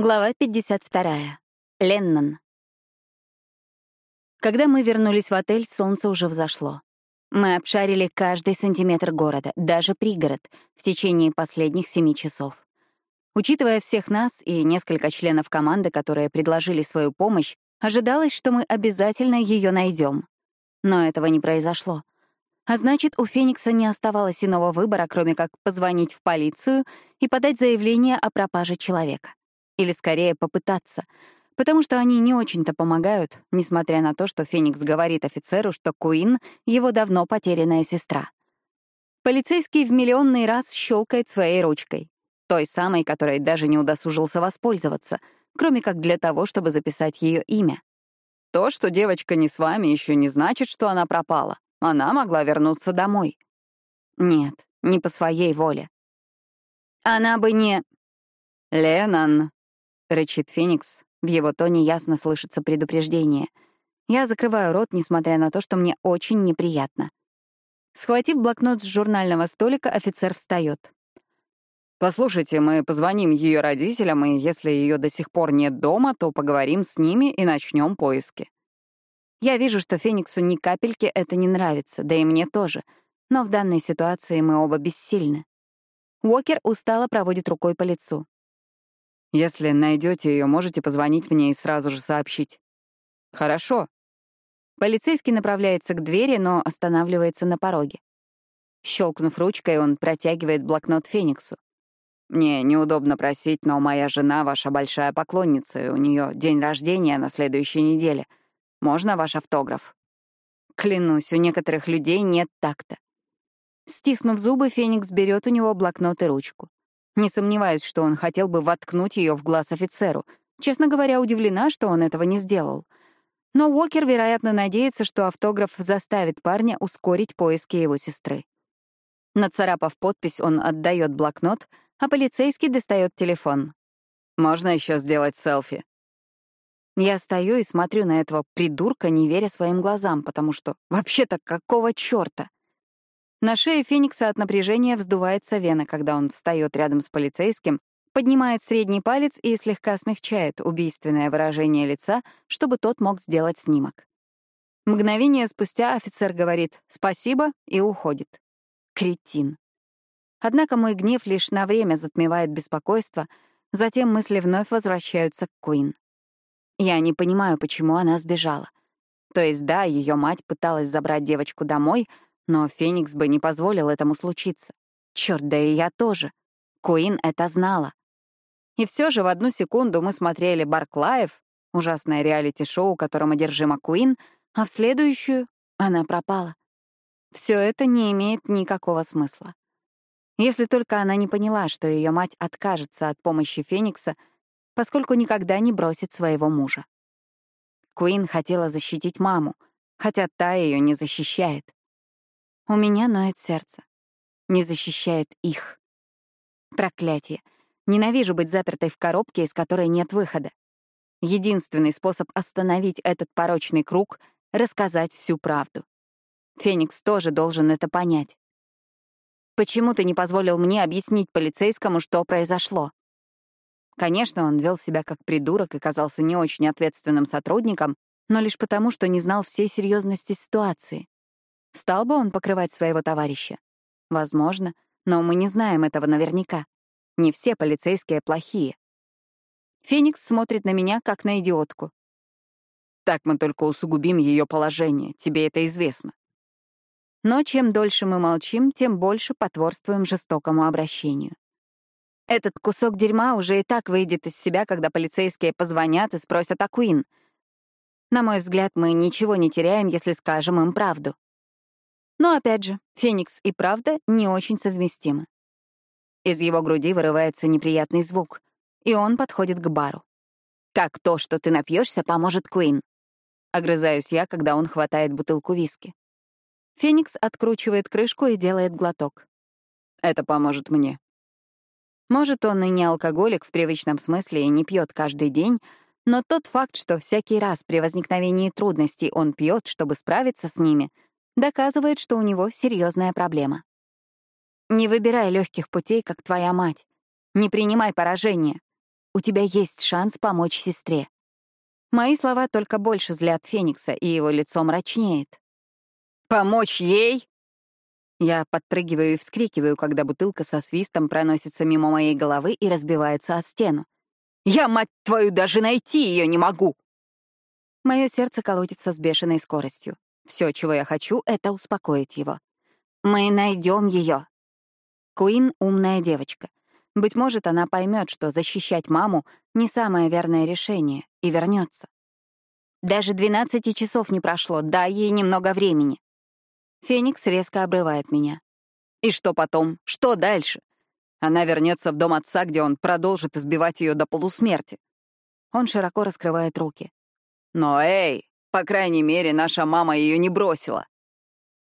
Глава 52. Леннон. Когда мы вернулись в отель, солнце уже взошло. Мы обшарили каждый сантиметр города, даже пригород, в течение последних семи часов. Учитывая всех нас и несколько членов команды, которые предложили свою помощь, ожидалось, что мы обязательно ее найдем. Но этого не произошло. А значит, у Феникса не оставалось иного выбора, кроме как позвонить в полицию и подать заявление о пропаже человека. Или скорее попытаться. Потому что они не очень-то помогают, несмотря на то, что Феникс говорит офицеру, что Куин — его давно потерянная сестра. Полицейский в миллионный раз щелкает своей ручкой. Той самой, которой даже не удосужился воспользоваться, кроме как для того, чтобы записать ее имя. То, что девочка не с вами, еще не значит, что она пропала. Она могла вернуться домой. Нет, не по своей воле. Она бы не... Леннон, — рычит Феникс. В его тоне ясно слышится предупреждение. Я закрываю рот, несмотря на то, что мне очень неприятно. Схватив блокнот с журнального столика, офицер встает. «Послушайте, мы позвоним ее родителям, и если ее до сих пор нет дома, то поговорим с ними и начнем поиски». Я вижу, что Фениксу ни капельки это не нравится, да и мне тоже. Но в данной ситуации мы оба бессильны. Уокер устало проводит рукой по лицу. Если найдете ее, можете позвонить мне и сразу же сообщить. Хорошо. Полицейский направляется к двери, но останавливается на пороге. Щелкнув ручкой, он протягивает блокнот Фениксу. «Мне неудобно просить, но моя жена — ваша большая поклонница, и у нее день рождения на следующей неделе. Можно ваш автограф?» Клянусь, у некоторых людей нет такта. Стиснув зубы, Феникс берет у него блокнот и ручку. Не сомневаюсь, что он хотел бы воткнуть ее в глаз офицеру. Честно говоря, удивлена, что он этого не сделал. Но Уокер, вероятно, надеется, что автограф заставит парня ускорить поиски его сестры. Нацарапав подпись, он отдает блокнот, а полицейский достает телефон. «Можно еще сделать селфи?» Я стою и смотрю на этого придурка, не веря своим глазам, потому что вообще-то какого чёрта? На шее Феникса от напряжения вздувается вена, когда он встает рядом с полицейским, поднимает средний палец и слегка смягчает убийственное выражение лица, чтобы тот мог сделать снимок. Мгновение спустя офицер говорит «спасибо» и уходит. Кретин. Однако мой гнев лишь на время затмевает беспокойство, затем мысли вновь возвращаются к Куин. Я не понимаю, почему она сбежала. То есть да, ее мать пыталась забрать девочку домой, но Феникс бы не позволил этому случиться. Черт, да и я тоже. Куин это знала. И все же в одну секунду мы смотрели «Барклаев», ужасное реалити-шоу, которым одержима Куин, а в следующую она пропала. Все это не имеет никакого смысла. Если только она не поняла, что ее мать откажется от помощи Феникса, поскольку никогда не бросит своего мужа. Куин хотела защитить маму, хотя та ее не защищает. У меня ноет сердце. Не защищает их. Проклятие. Ненавижу быть запертой в коробке, из которой нет выхода. Единственный способ остановить этот порочный круг — рассказать всю правду. Феникс тоже должен это понять. Почему ты не позволил мне объяснить полицейскому, что произошло? Конечно, он вел себя как придурок и казался не очень ответственным сотрудником, но лишь потому, что не знал всей серьезности ситуации. Стал бы он покрывать своего товарища? Возможно, но мы не знаем этого наверняка. Не все полицейские плохие. Феникс смотрит на меня, как на идиотку. Так мы только усугубим ее положение, тебе это известно. Но чем дольше мы молчим, тем больше потворствуем жестокому обращению. Этот кусок дерьма уже и так выйдет из себя, когда полицейские позвонят и спросят о Куин. На мой взгляд, мы ничего не теряем, если скажем им правду. Но опять же, Феникс и правда не очень совместимы. Из его груди вырывается неприятный звук, и он подходит к бару. «Как то, что ты напьешься, поможет Куин?» Огрызаюсь я, когда он хватает бутылку виски. Феникс откручивает крышку и делает глоток. «Это поможет мне». Может, он и не алкоголик в привычном смысле и не пьет каждый день, но тот факт, что всякий раз при возникновении трудностей он пьет, чтобы справиться с ними — доказывает, что у него серьезная проблема. Не выбирай легких путей, как твоя мать. Не принимай поражение. У тебя есть шанс помочь сестре. Мои слова только больше злят Феникса, и его лицо мрачнеет. «Помочь ей?» Я подпрыгиваю и вскрикиваю, когда бутылка со свистом проносится мимо моей головы и разбивается о стену. «Я, мать твою, даже найти ее не могу!» Мое сердце колотится с бешеной скоростью. Все, чего я хочу, — это успокоить его. Мы найдем ее. Куин — умная девочка. Быть может, она поймет, что защищать маму — не самое верное решение, и вернется. Даже 12 часов не прошло, дай ей немного времени. Феникс резко обрывает меня. И что потом? Что дальше? Она вернется в дом отца, где он продолжит избивать ее до полусмерти. Он широко раскрывает руки. Но эй, по крайней мере, наша мама ее не бросила.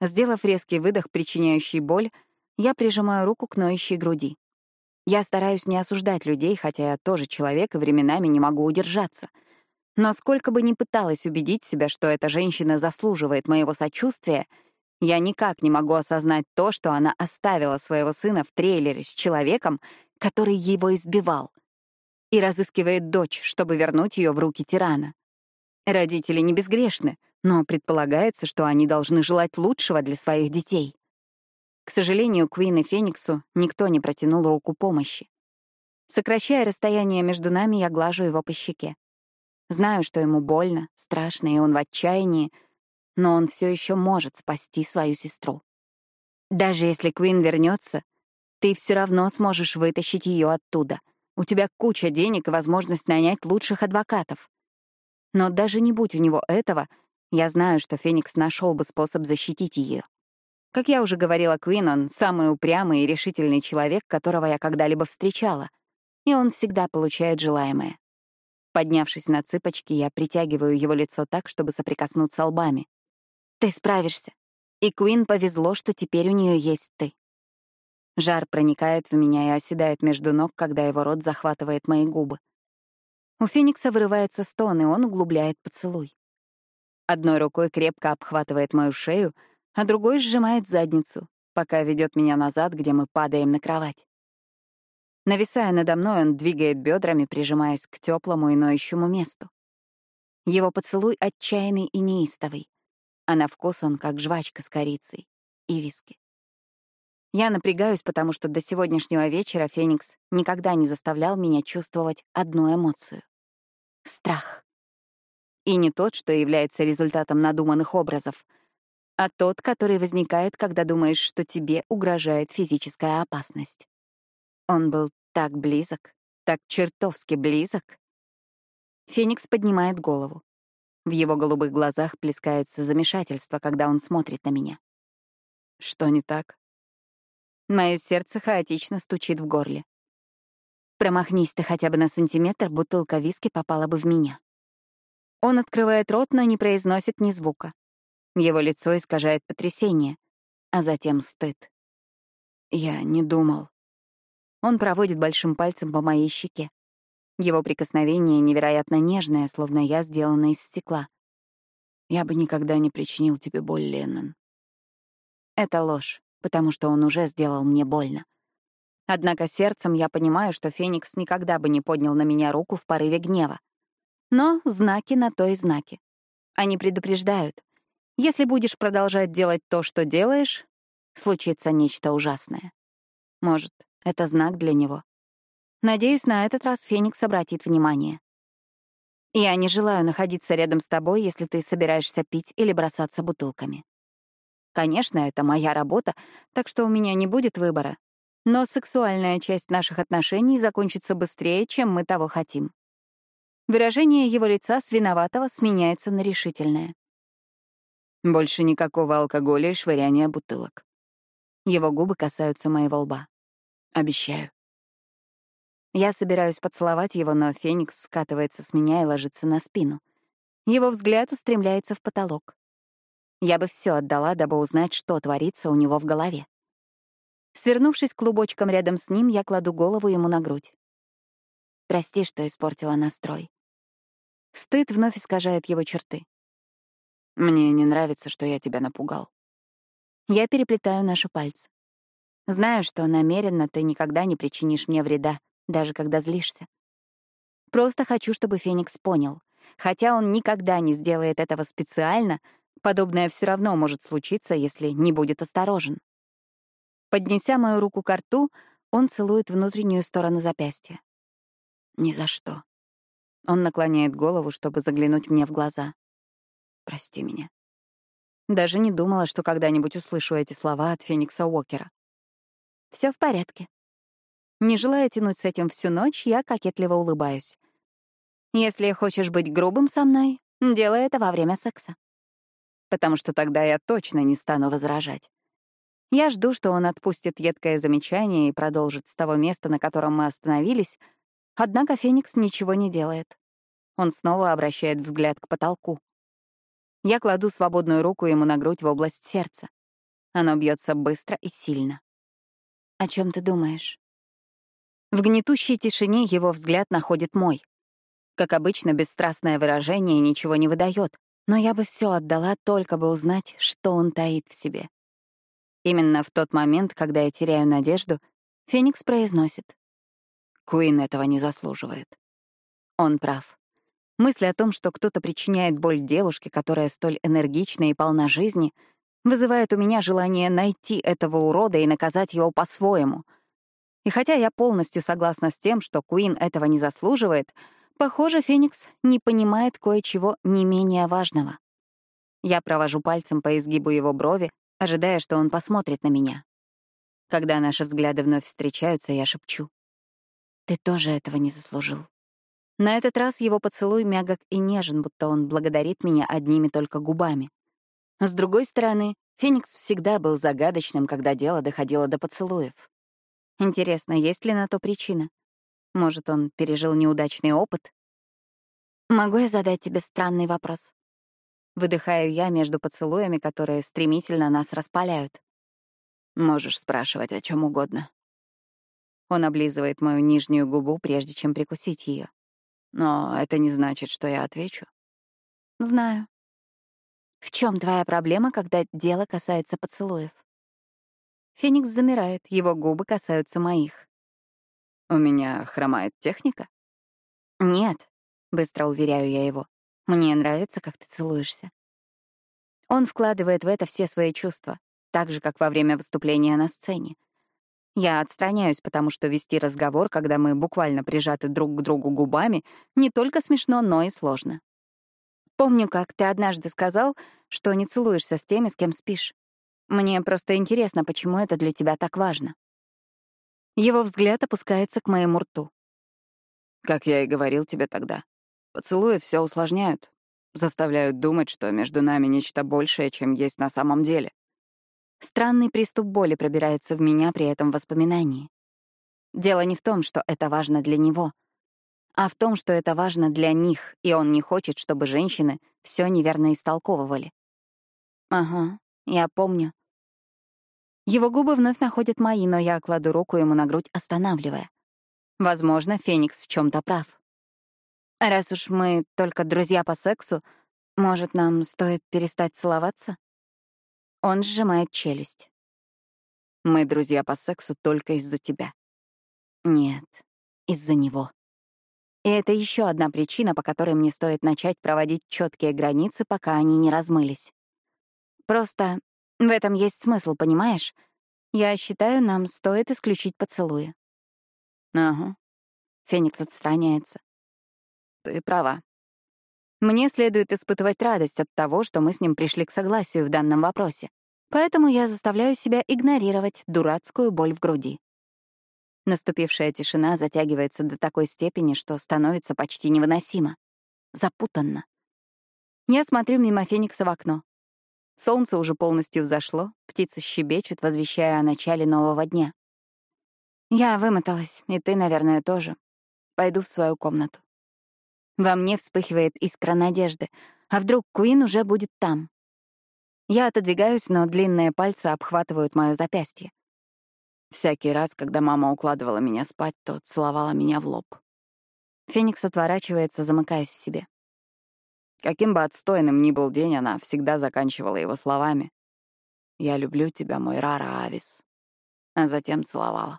Сделав резкий выдох, причиняющий боль, я прижимаю руку к ноющей груди. Я стараюсь не осуждать людей, хотя я тоже человек и временами не могу удержаться. Но сколько бы ни пыталась убедить себя, что эта женщина заслуживает моего сочувствия — я никак не могу осознать то, что она оставила своего сына в трейлере с человеком, который его избивал, и разыскивает дочь, чтобы вернуть ее в руки тирана. Родители не безгрешны, но предполагается, что они должны желать лучшего для своих детей. К сожалению, Куин и Фениксу никто не протянул руку помощи. Сокращая расстояние между нами, я глажу его по щеке. Знаю, что ему больно, страшно, и он в отчаянии — но он все еще может спасти свою сестру. Даже если Квин вернется, ты все равно сможешь вытащить ее оттуда. У тебя куча денег и возможность нанять лучших адвокатов. Но даже не будь у него этого, я знаю, что Феникс нашел бы способ защитить ее. Как я уже говорила Квин, он самый упрямый и решительный человек, которого я когда-либо встречала, и он всегда получает желаемое. Поднявшись на цыпочки, я притягиваю его лицо так, чтобы соприкоснуться лбами. Ты справишься. И Куин повезло, что теперь у нее есть ты. Жар проникает в меня и оседает между ног, когда его рот захватывает мои губы. У Феникса вырывается стон, и он углубляет поцелуй. Одной рукой крепко обхватывает мою шею, а другой сжимает задницу, пока ведет меня назад, где мы падаем на кровать. Нависая надо мной, он двигает бедрами, прижимаясь к теплому и ноющему месту. Его поцелуй отчаянный и неистовый а на вкус он как жвачка с корицей и виски. Я напрягаюсь, потому что до сегодняшнего вечера Феникс никогда не заставлял меня чувствовать одну эмоцию — страх. И не тот, что является результатом надуманных образов, а тот, который возникает, когда думаешь, что тебе угрожает физическая опасность. Он был так близок, так чертовски близок. Феникс поднимает голову. В его голубых глазах плескается замешательство, когда он смотрит на меня. Что не так? Мое сердце хаотично стучит в горле. Промахнись ты хотя бы на сантиметр, бутылка виски попала бы в меня. Он открывает рот, но не произносит ни звука. Его лицо искажает потрясение, а затем стыд. Я не думал. Он проводит большим пальцем по моей щеке. Его прикосновение невероятно нежное, словно я сделана из стекла. Я бы никогда не причинил тебе боль, Леннон. Это ложь, потому что он уже сделал мне больно. Однако сердцем я понимаю, что Феникс никогда бы не поднял на меня руку в порыве гнева. Но знаки на то и знаки. Они предупреждают. Если будешь продолжать делать то, что делаешь, случится нечто ужасное. Может, это знак для него. Надеюсь, на этот раз Феникс обратит внимание. Я не желаю находиться рядом с тобой, если ты собираешься пить или бросаться бутылками. Конечно, это моя работа, так что у меня не будет выбора. Но сексуальная часть наших отношений закончится быстрее, чем мы того хотим. Выражение его лица с виноватого сменяется на решительное. Больше никакого алкоголя и швыряния бутылок. Его губы касаются моего лба. Обещаю. Я собираюсь поцеловать его, но Феникс скатывается с меня и ложится на спину. Его взгляд устремляется в потолок. Я бы все отдала, дабы узнать, что творится у него в голове. Свернувшись клубочком рядом с ним, я кладу голову ему на грудь. Прости, что испортила настрой. Стыд вновь искажает его черты. Мне не нравится, что я тебя напугал. Я переплетаю наши пальцы. Знаю, что намеренно ты никогда не причинишь мне вреда, даже когда злишься. Просто хочу, чтобы Феникс понял. Хотя он никогда не сделает этого специально, подобное все равно может случиться, если не будет осторожен. Поднеся мою руку к рту, он целует внутреннюю сторону запястья. «Ни за что». Он наклоняет голову, чтобы заглянуть мне в глаза. «Прости меня». Даже не думала, что когда-нибудь услышу эти слова от Феникса Уокера. Все в порядке». Не желая тянуть с этим всю ночь, я кокетливо улыбаюсь. «Если хочешь быть грубым со мной, делай это во время секса. Потому что тогда я точно не стану возражать. Я жду, что он отпустит едкое замечание и продолжит с того места, на котором мы остановились, однако Феникс ничего не делает. Он снова обращает взгляд к потолку. Я кладу свободную руку ему на грудь в область сердца. Оно бьется быстро и сильно. «О чем ты думаешь?» В гнетущей тишине его взгляд находит мой. Как обычно, бесстрастное выражение ничего не выдает, но я бы все отдала, только бы узнать, что он таит в себе. Именно в тот момент, когда я теряю надежду, Феникс произносит. Куин этого не заслуживает. Он прав. Мысль о том, что кто-то причиняет боль девушке, которая столь энергична и полна жизни, вызывает у меня желание найти этого урода и наказать его по-своему. И хотя я полностью согласна с тем, что Куин этого не заслуживает, похоже, Феникс не понимает кое-чего не менее важного. Я провожу пальцем по изгибу его брови, ожидая, что он посмотрит на меня. Когда наши взгляды вновь встречаются, я шепчу. «Ты тоже этого не заслужил». На этот раз его поцелуй мягок и нежен, будто он благодарит меня одними только губами. С другой стороны, Феникс всегда был загадочным, когда дело доходило до поцелуев. Интересно, есть ли на то причина? Может, он пережил неудачный опыт? Могу я задать тебе странный вопрос? Выдыхаю я между поцелуями, которые стремительно нас распаляют. Можешь спрашивать о чем угодно. Он облизывает мою нижнюю губу, прежде чем прикусить ее. Но это не значит, что я отвечу. Знаю. В чем твоя проблема, когда дело касается поцелуев? Феникс замирает, его губы касаются моих. У меня хромает техника? Нет, быстро уверяю я его. Мне нравится, как ты целуешься. Он вкладывает в это все свои чувства, так же, как во время выступления на сцене. Я отстраняюсь, потому что вести разговор, когда мы буквально прижаты друг к другу губами, не только смешно, но и сложно. Помню, как ты однажды сказал, что не целуешься с теми, с кем спишь. Мне просто интересно, почему это для тебя так важно. Его взгляд опускается к моему рту. Как я и говорил тебе тогда, Поцелуи все усложняют, заставляют думать, что между нами нечто большее, чем есть на самом деле. Странный приступ боли пробирается в меня при этом воспоминании. Дело не в том, что это важно для него, а в том, что это важно для них, и он не хочет, чтобы женщины все неверно истолковывали. Ага, я помню. Его губы вновь находят мои, но я кладу руку ему на грудь, останавливая. Возможно, Феникс в чем то прав. Раз уж мы только друзья по сексу, может, нам стоит перестать целоваться? Он сжимает челюсть. Мы друзья по сексу только из-за тебя. Нет, из-за него. И это еще одна причина, по которой мне стоит начать проводить четкие границы, пока они не размылись. Просто в этом есть смысл, понимаешь? Я считаю, нам стоит исключить поцелуи. Ага. Феникс отстраняется. Ты права. Мне следует испытывать радость от того, что мы с ним пришли к согласию в данном вопросе. Поэтому я заставляю себя игнорировать дурацкую боль в груди. Наступившая тишина затягивается до такой степени, что становится почти невыносимо. Запутанно. Я смотрю мимо Феникса в окно. Солнце уже полностью взошло, птицы щебечут, возвещая о начале нового дня. Я вымоталась, и ты, наверное, тоже. Пойду в свою комнату. Во мне вспыхивает искра надежды. А вдруг Куин уже будет там? Я отодвигаюсь, но длинные пальцы обхватывают моё запястье. Всякий раз, когда мама укладывала меня спать, то целовала меня в лоб. Феникс отворачивается, замыкаясь в себе. Каким бы отстойным ни был день, она всегда заканчивала его словами. «Я люблю тебя, мой Рара Авис». А затем целовала.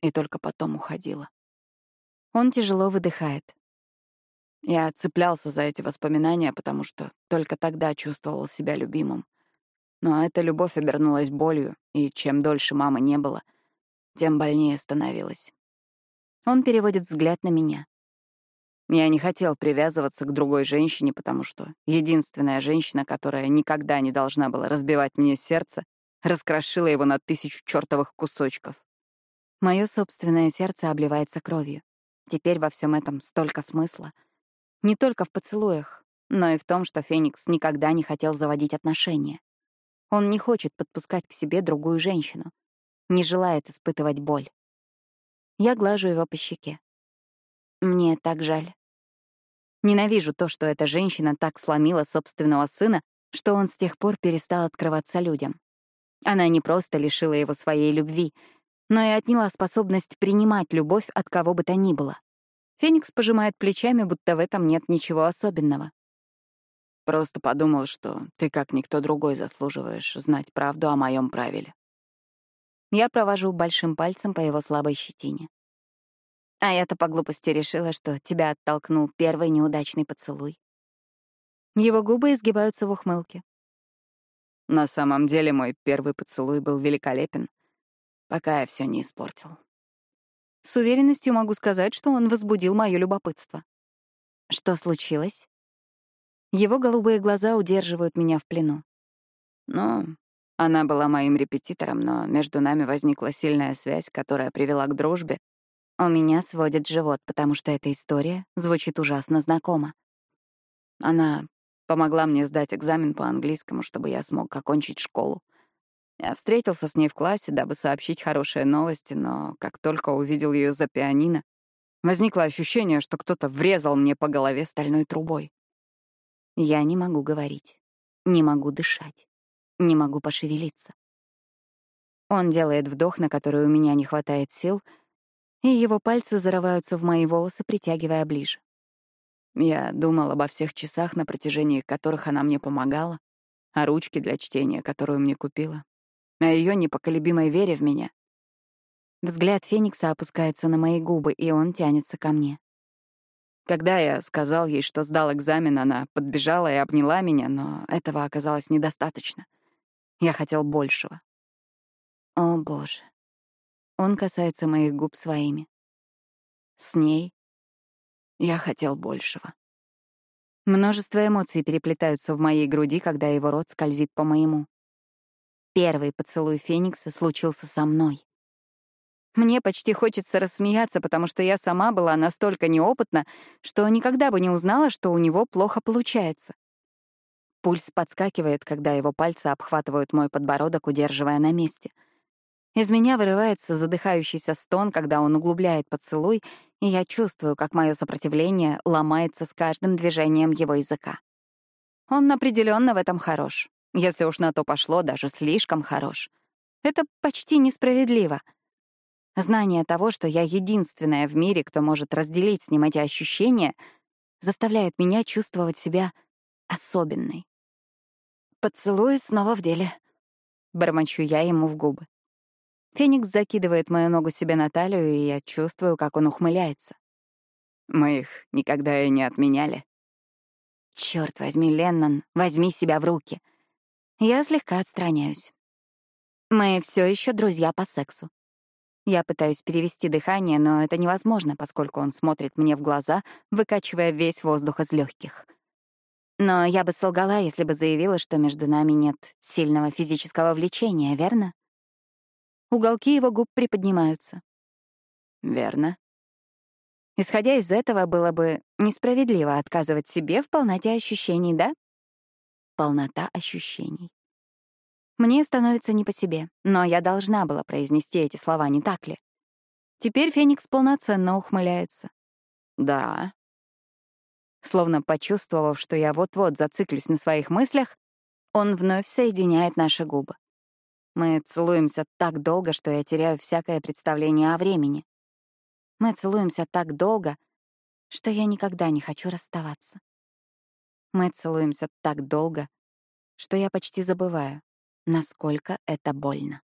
И только потом уходила. Он тяжело выдыхает. Я цеплялся за эти воспоминания, потому что только тогда чувствовал себя любимым. Но эта любовь обернулась болью, и чем дольше мамы не было, тем больнее становилась. Он переводит взгляд на меня. Я не хотел привязываться к другой женщине, потому что единственная женщина, которая никогда не должна была разбивать мне сердце, раскрошила его на тысячу чертовых кусочков. Мое собственное сердце обливается кровью. Теперь во всем этом столько смысла. Не только в поцелуях, но и в том, что Феникс никогда не хотел заводить отношения. Он не хочет подпускать к себе другую женщину, не желает испытывать боль. Я глажу его по щеке. Мне так жаль. Ненавижу то, что эта женщина так сломила собственного сына, что он с тех пор перестал открываться людям. Она не просто лишила его своей любви, но и отняла способность принимать любовь от кого бы то ни было. Феникс пожимает плечами, будто в этом нет ничего особенного. Просто подумал, что ты, как никто другой, заслуживаешь знать правду о моем правиле. Я провожу большим пальцем по его слабой щетине. А я-то по глупости решила, что тебя оттолкнул первый неудачный поцелуй. Его губы изгибаются в ухмылке. На самом деле мой первый поцелуй был великолепен, пока я все не испортил. С уверенностью могу сказать, что он возбудил мое любопытство. Что случилось? Его голубые глаза удерживают меня в плену. Ну, она была моим репетитором, но между нами возникла сильная связь, которая привела к дружбе. У меня сводит живот, потому что эта история звучит ужасно знакомо. Она помогла мне сдать экзамен по английскому, чтобы я смог окончить школу. Я встретился с ней в классе, дабы сообщить хорошие новости, но как только увидел ее за пианино, возникло ощущение, что кто-то врезал мне по голове стальной трубой. Я не могу говорить, не могу дышать, не могу пошевелиться. Он делает вдох, на который у меня не хватает сил, и его пальцы зарываются в мои волосы, притягивая ближе. Я думал обо всех часах, на протяжении которых она мне помогала, о ручке для чтения, которую мне купила, о ее непоколебимой вере в меня. Взгляд Феникса опускается на мои губы, и он тянется ко мне. Когда я сказал ей, что сдал экзамен, она подбежала и обняла меня, но этого оказалось недостаточно. Я хотел большего. О, боже. Он касается моих губ своими. С ней я хотел большего. Множество эмоций переплетаются в моей груди, когда его рот скользит по моему. Первый поцелуй Феникса случился со мной. Мне почти хочется рассмеяться, потому что я сама была настолько неопытна, что никогда бы не узнала, что у него плохо получается. Пульс подскакивает, когда его пальцы обхватывают мой подбородок, удерживая на месте. Из меня вырывается задыхающийся стон, когда он углубляет поцелуй, и я чувствую, как мое сопротивление ломается с каждым движением его языка. Он определенно в этом хорош. Если уж на то пошло, даже слишком хорош. Это почти несправедливо — Знание того, что я единственная в мире, кто может разделить с ним эти ощущения, заставляет меня чувствовать себя особенной. «Поцелуй снова в деле», — бормочу я ему в губы. Феникс закидывает мою ногу себе на талию, и я чувствую, как он ухмыляется. Мы их никогда и не отменяли. Черт возьми, Леннон, возьми себя в руки. Я слегка отстраняюсь. Мы все еще друзья по сексу. Я пытаюсь перевести дыхание, но это невозможно, поскольку он смотрит мне в глаза, выкачивая весь воздух из легких. Но я бы солгала, если бы заявила, что между нами нет сильного физического влечения, верно? Уголки его губ приподнимаются. Верно. Исходя из этого, было бы несправедливо отказывать себе в полноте ощущений, да? Полнота ощущений. Мне становится не по себе, но я должна была произнести эти слова, не так ли? Теперь Феникс полноценно ухмыляется. Да. Словно почувствовав, что я вот-вот зациклюсь на своих мыслях, он вновь соединяет наши губы. Мы целуемся так долго, что я теряю всякое представление о времени. Мы целуемся так долго, что я никогда не хочу расставаться. Мы целуемся так долго, что я почти забываю, насколько это больно.